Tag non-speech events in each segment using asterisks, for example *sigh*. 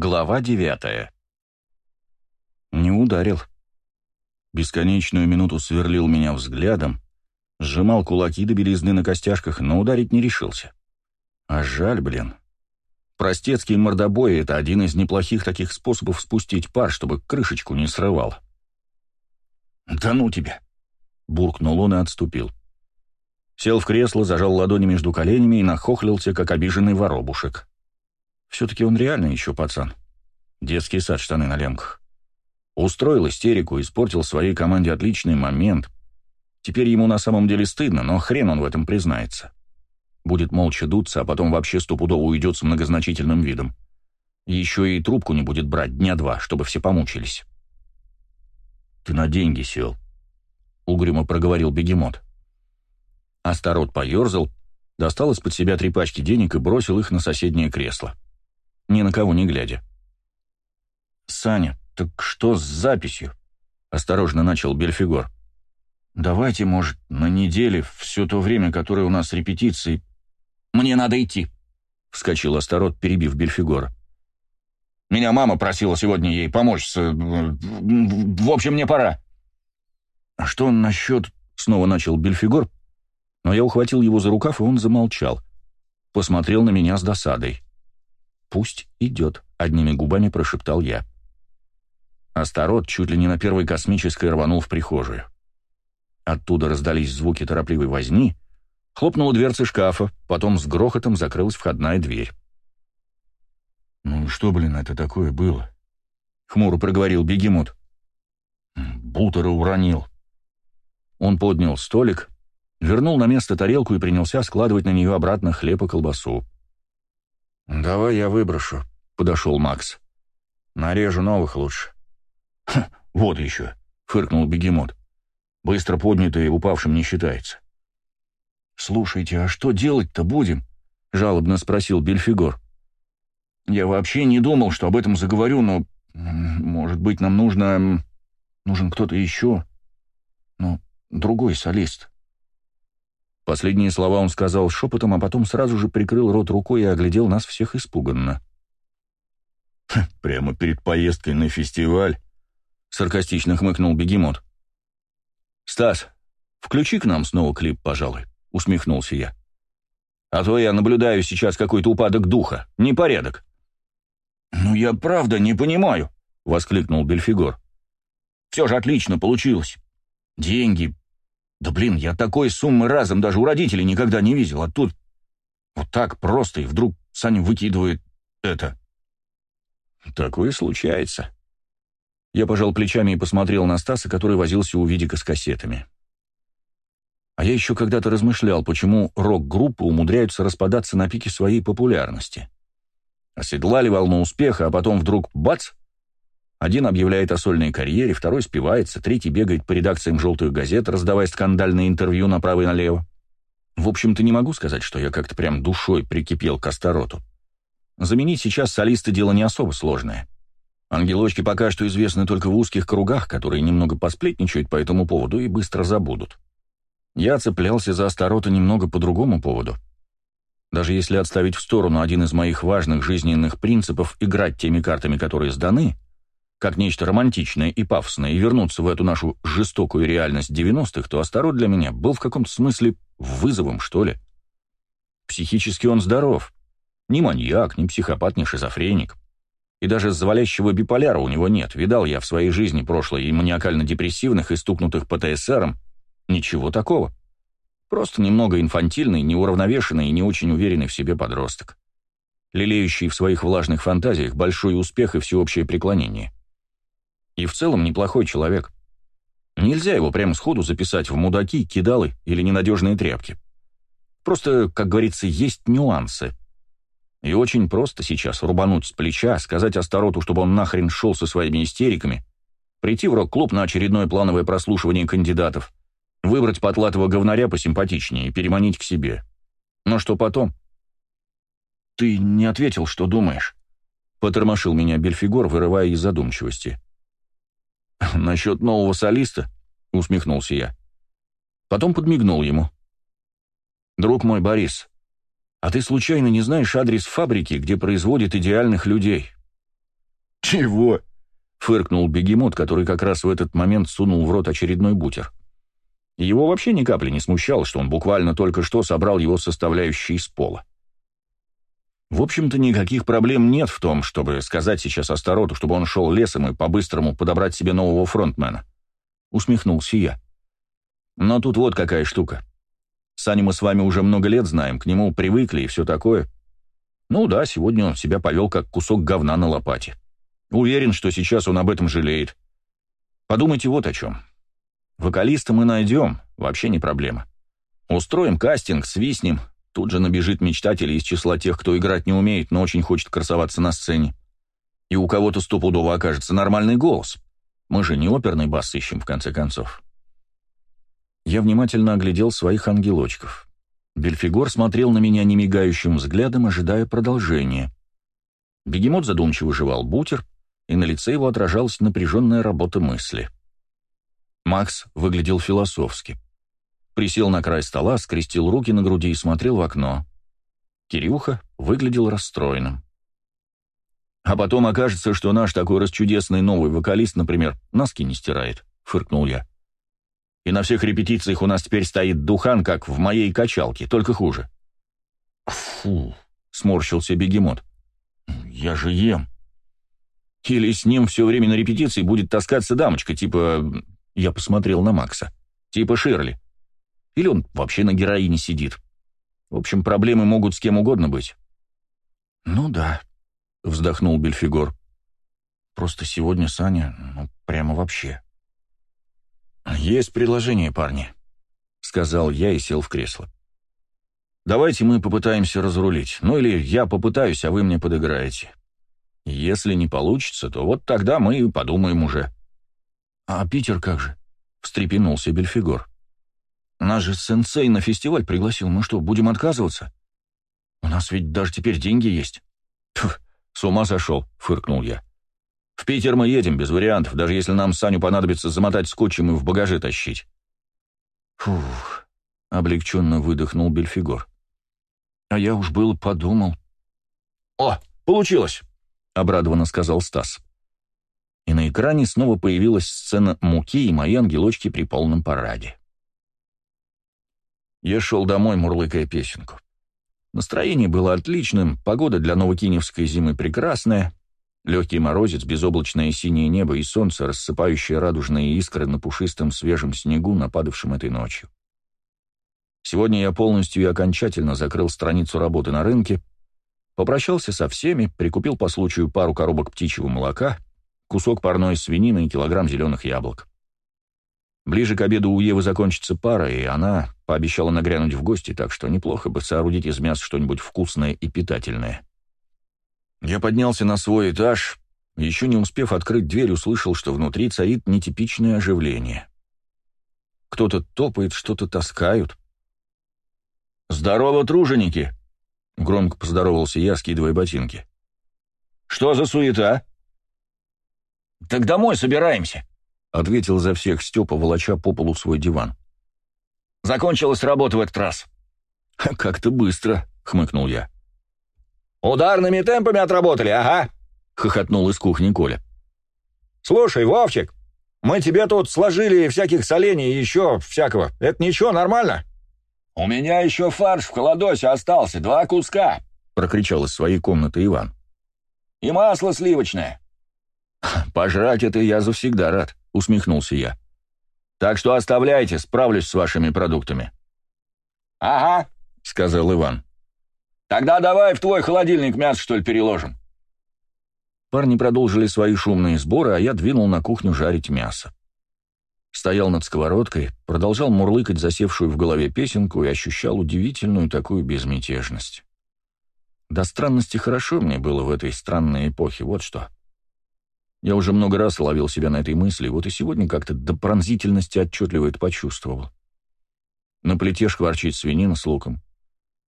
Глава девятая. Не ударил. Бесконечную минуту сверлил меня взглядом, сжимал кулаки до белизны на костяшках, но ударить не решился. А жаль, блин. Простецкий мордобой — это один из неплохих таких способов спустить пар, чтобы крышечку не срывал. «Да ну тебя!» — буркнул он и отступил. Сел в кресло, зажал ладони между коленями и нахохлился, как обиженный воробушек. Все-таки он реально еще пацан. Детский сад, штаны на лямках. Устроил истерику, испортил своей команде отличный момент. Теперь ему на самом деле стыдно, но хрен он в этом признается. Будет молча дуться, а потом вообще стопудово уйдет с многозначительным видом. Еще и трубку не будет брать дня два, чтобы все помучились. «Ты на деньги сел», — угрюмо проговорил бегемот. Астарот поерзал, достал из-под себя три пачки денег и бросил их на соседнее кресло ни на кого не глядя. «Саня, так что с записью?» — осторожно начал Бельфигор. «Давайте, может, на неделе, все то время, которое у нас репетиции...» «Мне надо идти», — вскочил Астарот, перебив Бельфигора. «Меня мама просила сегодня ей помочь с... В общем, мне пора». «А что насчет...» — снова начал Бельфигор, но я ухватил его за рукав, и он замолчал. Посмотрел на меня с досадой. «Пусть идет», — одними губами прошептал я. Астарот чуть ли не на первой космической рванул в прихожую. Оттуда раздались звуки торопливой возни, хлопнула дверца шкафа, потом с грохотом закрылась входная дверь. «Ну что, блин, это такое было?» — хмуро проговорил бегемот. «Бутера уронил». Он поднял столик, вернул на место тарелку и принялся складывать на нее обратно хлеб и колбасу. «Давай я выброшу», — подошел Макс. «Нарежу новых лучше». «Вот еще», — фыркнул бегемот. «Быстро поднятое упавшим не считается». «Слушайте, а что делать-то будем?» — жалобно спросил Бельфигор. «Я вообще не думал, что об этом заговорю, но, может быть, нам нужно... нужен кто-то еще. Ну, другой солист». Последние слова он сказал шепотом, а потом сразу же прикрыл рот рукой и оглядел нас всех испуганно. «Прямо перед поездкой на фестиваль?» — саркастично хмыкнул бегемот. «Стас, включи к нам снова клип, пожалуй», — усмехнулся я. «А то я наблюдаю сейчас какой-то упадок духа, непорядок». «Ну, я правда не понимаю», — воскликнул Бельфигор. «Все же отлично получилось. Деньги, да блин, я такой суммы разом даже у родителей никогда не видел, а тут вот так просто, и вдруг Саня выкидывает это. Такое случается. Я пожал плечами и посмотрел на Стаса, который возился у Видика с кассетами. А я еще когда-то размышлял, почему рок-группы умудряются распадаться на пике своей популярности. Оседлали волну успеха, а потом вдруг бац, один объявляет о сольной карьере, второй спивается, третий бегает по редакциям желтых газет, раздавая скандальные интервью направо и налево. В общем-то, не могу сказать, что я как-то прям душой прикипел к Астароту. Заменить сейчас солиста дело не особо сложное. Ангелочки пока что известны только в узких кругах, которые немного посплетничают по этому поводу и быстро забудут. Я цеплялся за Астарота немного по другому поводу. Даже если отставить в сторону один из моих важных жизненных принципов играть теми картами, которые сданы — как нечто романтичное и пафосное, и вернуться в эту нашу жестокую реальность 90-х, то Астарот для меня был в каком-то смысле вызовом, что ли. Психически он здоров. Ни маньяк, ни психопат, ни шизофреник. И даже завалящего биполяра у него нет. Видал я в своей жизни прошлое и маниакально-депрессивных, и стукнутых ПТСРом. Ничего такого. Просто немного инфантильный, неуравновешенный и не очень уверенный в себе подросток. Лелеющий в своих влажных фантазиях большой успех и всеобщее преклонение. И в целом неплохой человек. Нельзя его прямо сходу записать в мудаки, кидалы или ненадежные тряпки. Просто, как говорится, есть нюансы. И очень просто сейчас рубануть с плеча, сказать Астароту, чтобы он нахрен шел со своими истериками, прийти в рок-клуб на очередное плановое прослушивание кандидатов, выбрать потлатого говнаря посимпатичнее и переманить к себе. Но что потом? «Ты не ответил, что думаешь», — потормошил меня Бельфигор, вырывая из задумчивости. *laughs* «Насчет нового солиста?» — усмехнулся я. Потом подмигнул ему. «Друг мой, Борис, а ты случайно не знаешь адрес фабрики, где производят идеальных людей? «Чего?» — фыркнул бегемот, который как раз в этот момент сунул в рот очередной бутер. Его вообще ни капли не смущало, что он буквально только что собрал его составляющие из пола. В общем-то, никаких проблем нет в том, чтобы сказать сейчас Астароту, чтобы он шел лесом и по-быстрому подобрать себе нового фронтмена. Усмехнулся я. Но тут вот какая штука. Саню мы с вами уже много лет знаем, к нему привыкли и все такое. Ну да, сегодня он себя повел как кусок говна на лопате. Уверен, что сейчас он об этом жалеет. Подумайте вот о чем. Вокалиста мы найдем, вообще не проблема. Устроим кастинг, свистнем, Тут же набежит мечтатель из числа тех, кто играть не умеет, но очень хочет красоваться на сцене. И у кого-то стопудово окажется нормальный голос. Мы же не оперный бас ищем, в конце концов. Я внимательно оглядел своих ангелочков. Бельфигор смотрел на меня немигающим взглядом, ожидая продолжения. Бегемот задумчиво жевал бутер, и на лице его отражалась напряженная работа мысли. Макс выглядел философски присел на край стола, скрестил руки на груди и смотрел в окно. Кирюха выглядел расстроенным. «А потом окажется, что наш такой расчудесный новый вокалист, например, носки не стирает», — фыркнул я. «И на всех репетициях у нас теперь стоит духан, как в моей качалке, только хуже». «Фу», — сморщился бегемот. «Я же ем». «Или с ним все время на репетиции будет таскаться дамочка, типа...» Я посмотрел на Макса. «Типа Ширли. Или он вообще на героине сидит. В общем, проблемы могут с кем угодно быть. «Ну да», — вздохнул Бельфигор. «Просто сегодня Саня, ну, прямо вообще». «Есть предложение, парни», — сказал я и сел в кресло. «Давайте мы попытаемся разрулить. Ну или я попытаюсь, а вы мне подыграете. Если не получится, то вот тогда мы и подумаем уже». «А Питер как же?» — встрепенулся Бельфигор. Нас же сенсей на фестиваль пригласил. Мы что, будем отказываться? У нас ведь даже теперь деньги есть. Тьфу, с ума сошел, фыркнул я. В Питер мы едем, без вариантов, даже если нам Саню понадобится замотать скотчем и в багаже тащить. Фух, облегченно выдохнул Бельфигор. А я уж было подумал. О, получилось, обрадованно сказал Стас. И на экране снова появилась сцена муки и мои ангелочки при полном параде. Я шел домой, мурлыкая песенку. Настроение было отличным, погода для новокиневской зимы прекрасная, легкий морозец, безоблачное синее небо и солнце, рассыпающее радужные искры на пушистом свежем снегу, нападавшем этой ночью. Сегодня я полностью и окончательно закрыл страницу работы на рынке, попрощался со всеми, прикупил по случаю пару коробок птичьего молока, кусок парной свинины и килограмм зеленых яблок. Ближе к обеду у Евы закончится пара, и она пообещала нагрянуть в гости, так что неплохо бы соорудить из мяса что-нибудь вкусное и питательное. Я поднялся на свой этаж, еще не успев открыть дверь, услышал, что внутри царит нетипичное оживление. Кто-то топает, что-то таскают. «Здорово, труженики!» — громко поздоровался я, скидывая ботинки. «Что за суета?» «Так домой собираемся», — ответил за всех Степа, волоча по полу свой диван. «Закончилась работа в этот раз». «Как-то быстро», — хмыкнул я. «Ударными темпами отработали, ага», — хохотнул из кухни Коля. «Слушай, Вовчик, мы тебе тут сложили всяких солений и еще всякого. Это ничего, нормально?» «У меня еще фарш в холодосе остался, два куска», — прокричал из своей комнаты Иван. «И масло сливочное». «Пожрать это я завсегда рад», — усмехнулся я. «Так что оставляйте, справлюсь с вашими продуктами». «Ага», — сказал Иван. «Тогда давай в твой холодильник мясо, что ли, переложим». Парни продолжили свои шумные сборы, а я двинул на кухню жарить мясо. Стоял над сковородкой, продолжал мурлыкать засевшую в голове песенку и ощущал удивительную такую безмятежность. До странности хорошо мне было в этой странной эпохе, вот что. Я уже много раз ловил себя на этой мысли, вот и сегодня как-то до пронзительности отчетливо это почувствовал. На плите шкварчит свинина с луком.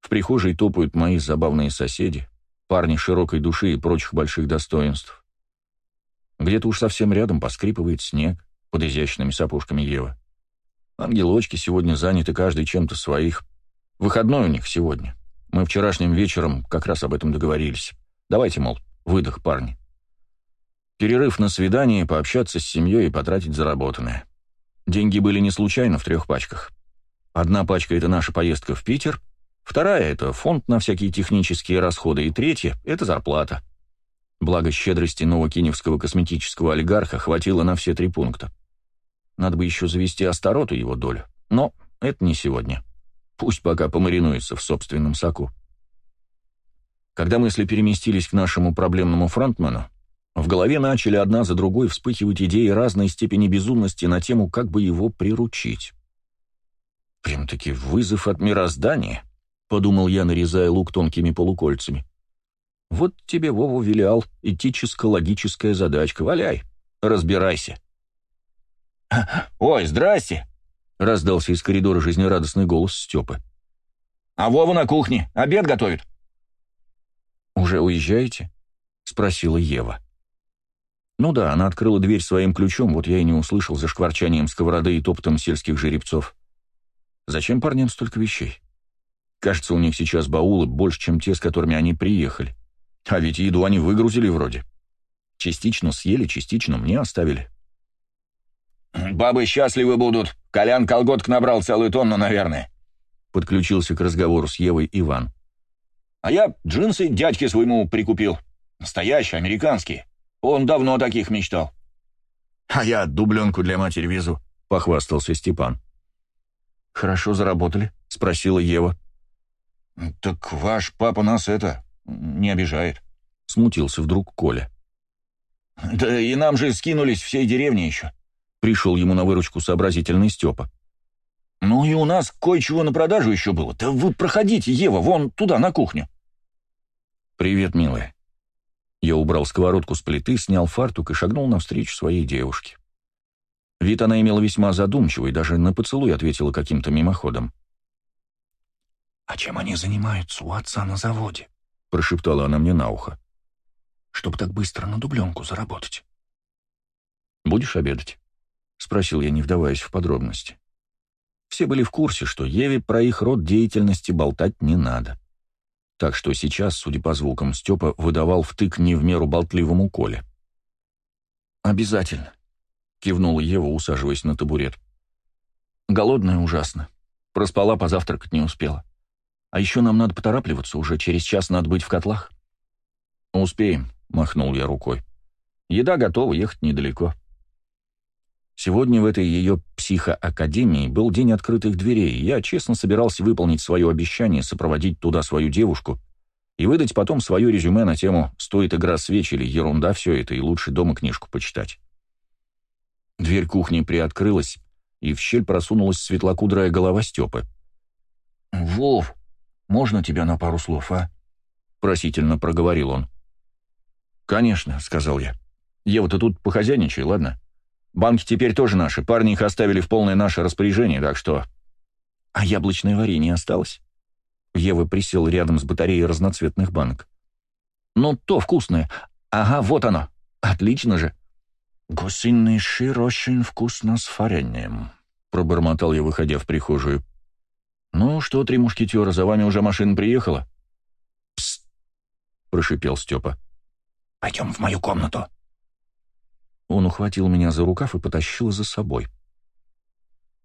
В прихожей топают мои забавные соседи, парни широкой души и прочих больших достоинств. Где-то уж совсем рядом поскрипывает снег под изящными сапожками Ева. Ангелочки сегодня заняты каждый чем-то своих. Выходной у них сегодня. Мы вчерашним вечером как раз об этом договорились. Давайте, мол, выдох, парни. Перерыв на свидание, пообщаться с семьей и потратить заработанное. Деньги были не случайно в трех пачках. Одна пачка — это наша поездка в Питер, вторая — это фонд на всякие технические расходы, и третья — это зарплата. Благо щедрости новокиневского косметического олигарха хватило на все три пункта. Надо бы еще завести Астароту его долю, но это не сегодня. Пусть пока помаринуется в собственном соку. Когда мысли переместились к нашему проблемному фронтмену, в голове начали одна за другой вспыхивать идеи разной степени безумности на тему, как бы его приручить. «Прям-таки вызов от мироздания», — подумал я, нарезая лук тонкими полукольцами. «Вот тебе, Вова, вилял, этическо-логическая задачка. Валяй, разбирайся». «Ой, здрасте!» — раздался из коридора жизнерадостный голос Степы. «А Вова на кухне, обед готовит». «Уже уезжаете?» — спросила Ева. Ну да, она открыла дверь своим ключом, вот я и не услышал за шкварчанием сковороды и топтом сельских жеребцов. Зачем парням столько вещей? Кажется, у них сейчас баулы больше, чем те, с которыми они приехали. А ведь еду они выгрузили вроде. Частично съели, частично мне оставили. «Бабы счастливы будут. Колян колготк набрал целую тонну, наверное», — подключился к разговору с Евой Иван. «А я джинсы дядьке своему прикупил. Настоящие, американские. Он давно таких мечтал». «А я дубленку для матери везу», — похвастался Степан. «Хорошо заработали?» — спросила Ева. «Так ваш папа нас это... не обижает», — смутился вдруг Коля. «Да и нам же скинулись всей деревни еще», — пришел ему на выручку сообразительный Степа. «Ну и у нас кое-чего на продажу еще было. Да вы проходите, Ева, вон туда, на кухню». «Привет, милая». Я убрал сковородку с плиты, снял фартук и шагнул навстречу своей девушке. Вид она имела весьма задумчивый, даже на поцелуй ответила каким-то мимоходом. «А чем они занимаются у отца на заводе?» — прошептала она мне на ухо. «Чтобы так быстро на дубленку заработать». «Будешь обедать?» — спросил я, не вдаваясь в подробности. Все были в курсе, что Еве про их род деятельности болтать не надо. Так что сейчас, судя по звукам, Степа выдавал втык не в меру болтливому Коле. «Обязательно», кивнула Ева, усаживаясь на табурет. «Голодная ужасно. Проспала, позавтракать не успела. А еще нам надо поторапливаться, уже через час надо быть в котлах». «Успеем», — махнул я рукой. «Еда готова, ехать недалеко». Сегодня в этой ее психоакадемии был день открытых дверей, и я честно собирался выполнить свое обещание сопроводить туда свою девушку и выдать потом свое резюме на тему «Стоит игра свеч» или «Ерунда все это, и лучше дома книжку почитать». Дверь кухни приоткрылась, и в щель просунулась светлокудрая голова Степы. «Вов, можно тебя на пару слов, а?» — просительно проговорил он. «Конечно», — сказал я. «Ева, ты тут похозяйничай, ладно? Банки теперь тоже наши, парни их оставили в полное наше распоряжение, так что...» «А яблочное варенье осталось?» Ева присел рядом с батареей разноцветных банок. «Ну, то вкусное. Ага, вот оно. Отлично же. «Гусиный шир очень вкусно с вареньем», — пробормотал я, выходя в прихожую. «Ну что, три мушкетера, за вами уже машина приехала?» «Псst!» — прошипел Степа. «Пойдем в мою комнату». Он ухватил меня за рукав и потащил за собой.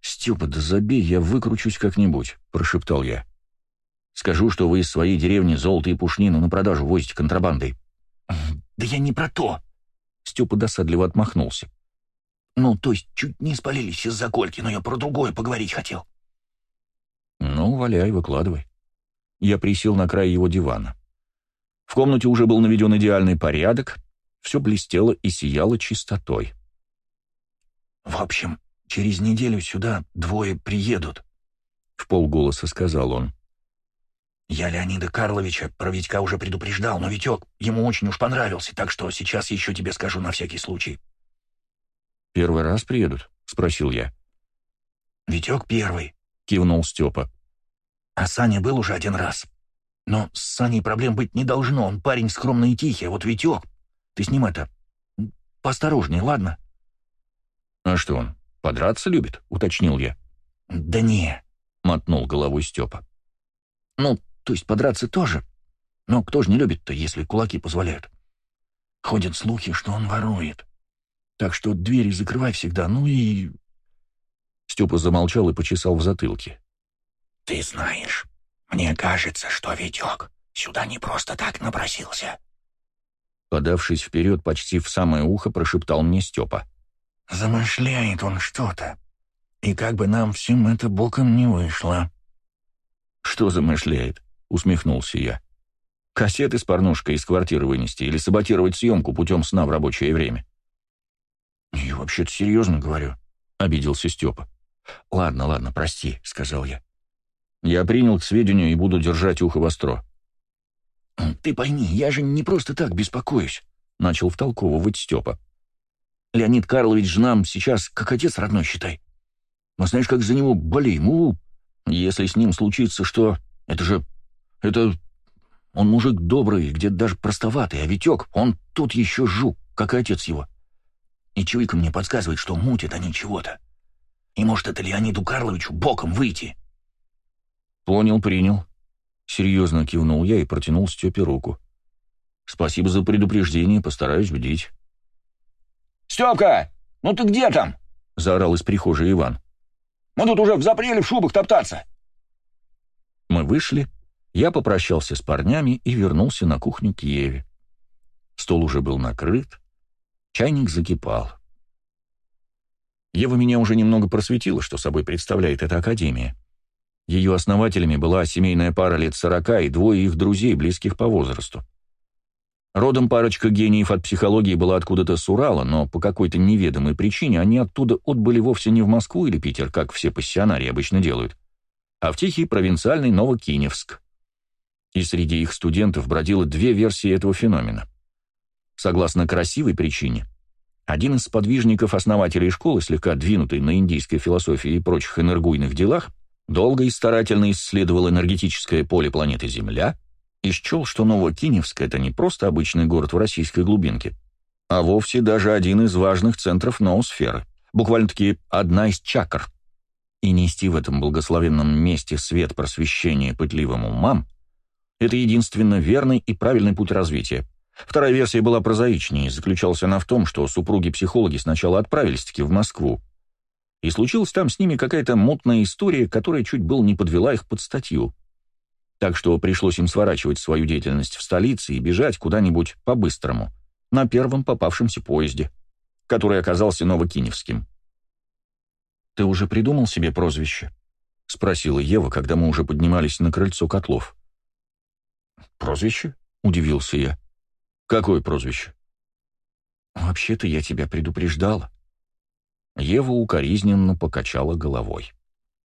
«Степа, да забей, я выкручусь как-нибудь», — прошептал я. «Скажу, что вы из своей деревни золото и пушнину на продажу возите контрабандой». «Да я не про то», Степа досадливо отмахнулся. «Ну, то есть чуть не спалились из-за кольки, но я про другое поговорить хотел». «Ну, валяй, выкладывай». Я присел на край его дивана. В комнате уже был наведен идеальный порядок, все блестело и сияло чистотой. «В общем, через неделю сюда двое приедут», — в полголоса сказал он. Я Леонида Карловича про Витька уже предупреждал, но Витек ему очень уж понравился, так что сейчас еще тебе скажу на всякий случай. «Первый раз приедут?» — спросил я. «Витек первый», — кивнул Степа. «А Саня был уже один раз. Но с Саней проблем быть не должно, он парень скромный и тихий, а вот Витек, ты с ним это... поосторожней, ладно?» «А что он, подраться любит?» — уточнил я. «Да не», — мотнул головой Степа. «Ну, то есть подраться тоже. Но кто же не любит-то, если кулаки позволяют? Ходят слухи, что он ворует. Так что двери закрывай всегда, ну и...» Степа замолчал и почесал в затылке. «Ты знаешь, мне кажется, что Витек сюда не просто так напросился». Подавшись вперед почти в самое ухо, прошептал мне Степа. «Замышляет он что-то. И как бы нам всем это боком не вышло». «Что замышляет?» — усмехнулся я. «Кассеты с порнушкой из квартиры вынести или саботировать съемку путем сна в рабочее время?» «Я вообще-то серьезно говорю», — обиделся Степа. «Ладно, ладно, прости», — сказал я. «Я принял к сведению и буду держать ухо востро». «Ты пойми, я же не просто так беспокоюсь», — начал втолковывать Степа. «Леонид Карлович же нам сейчас как отец родной, считай. Но знаешь, как за него болеем, у Если с ним случится что, это же... это... Он мужик добрый, где-то даже простоватый, а Витек, он тут еще жук, как и отец его. И чуйка мне подсказывает, что мутят они чего-то. И может это Леониду Карловичу боком выйти». «Понял, принял», Серьезно кивнул я и протянул Степе руку. «Спасибо за предупреждение, постараюсь бдить». «Степка, ну ты где там?» — заорал из прихожей Иван. «Мы тут уже в запреле в шубах топтаться». Мы вышли, я попрощался с парнями и вернулся на кухню к Еве. Стол уже был накрыт, чайник закипал. Ева меня уже немного просветила, что собой представляет эта академия. Ее основателями была семейная пара лет сорока и двое их друзей, близких по возрасту. Родом парочка гениев от психологии была откуда-то с Урала, но по какой-то неведомой причине они оттуда отбыли вовсе не в Москву или Питер, как все пассионарии обычно делают, а в тихий провинциальный Новокиневск. И среди их студентов бродило две версии этого феномена. Согласно красивой причине, один из сподвижников основателей школы, слегка двинутый на индийской философии и прочих энергуйных делах, долго и старательно исследовал энергетическое поле планеты Земля и счел, что Новокиневск — это не просто обычный город в российской глубинке, а вовсе даже один из важных центров ноосферы, буквально-таки одна из чакр. И нести в этом благословенном месте свет просвещения пытливым умам — это единственно верный и правильный путь развития. Вторая версия была прозаичнее, заключалась она в том, что супруги-психологи сначала отправились-таки в Москву, и случилась там с ними какая-то мутная история, которая чуть было не подвела их под статью. Так что пришлось им сворачивать свою деятельность в столице и бежать куда-нибудь по-быстрому, на первом попавшемся поезде, который оказался Новокиневским. «Ты уже придумал себе прозвище?» — спросила Ева, когда мы уже поднимались на крыльцо котлов. «Прозвище?» — удивился я. «Какое прозвище?» «Вообще-то я тебя предупреждала. Ева укоризненно покачала головой.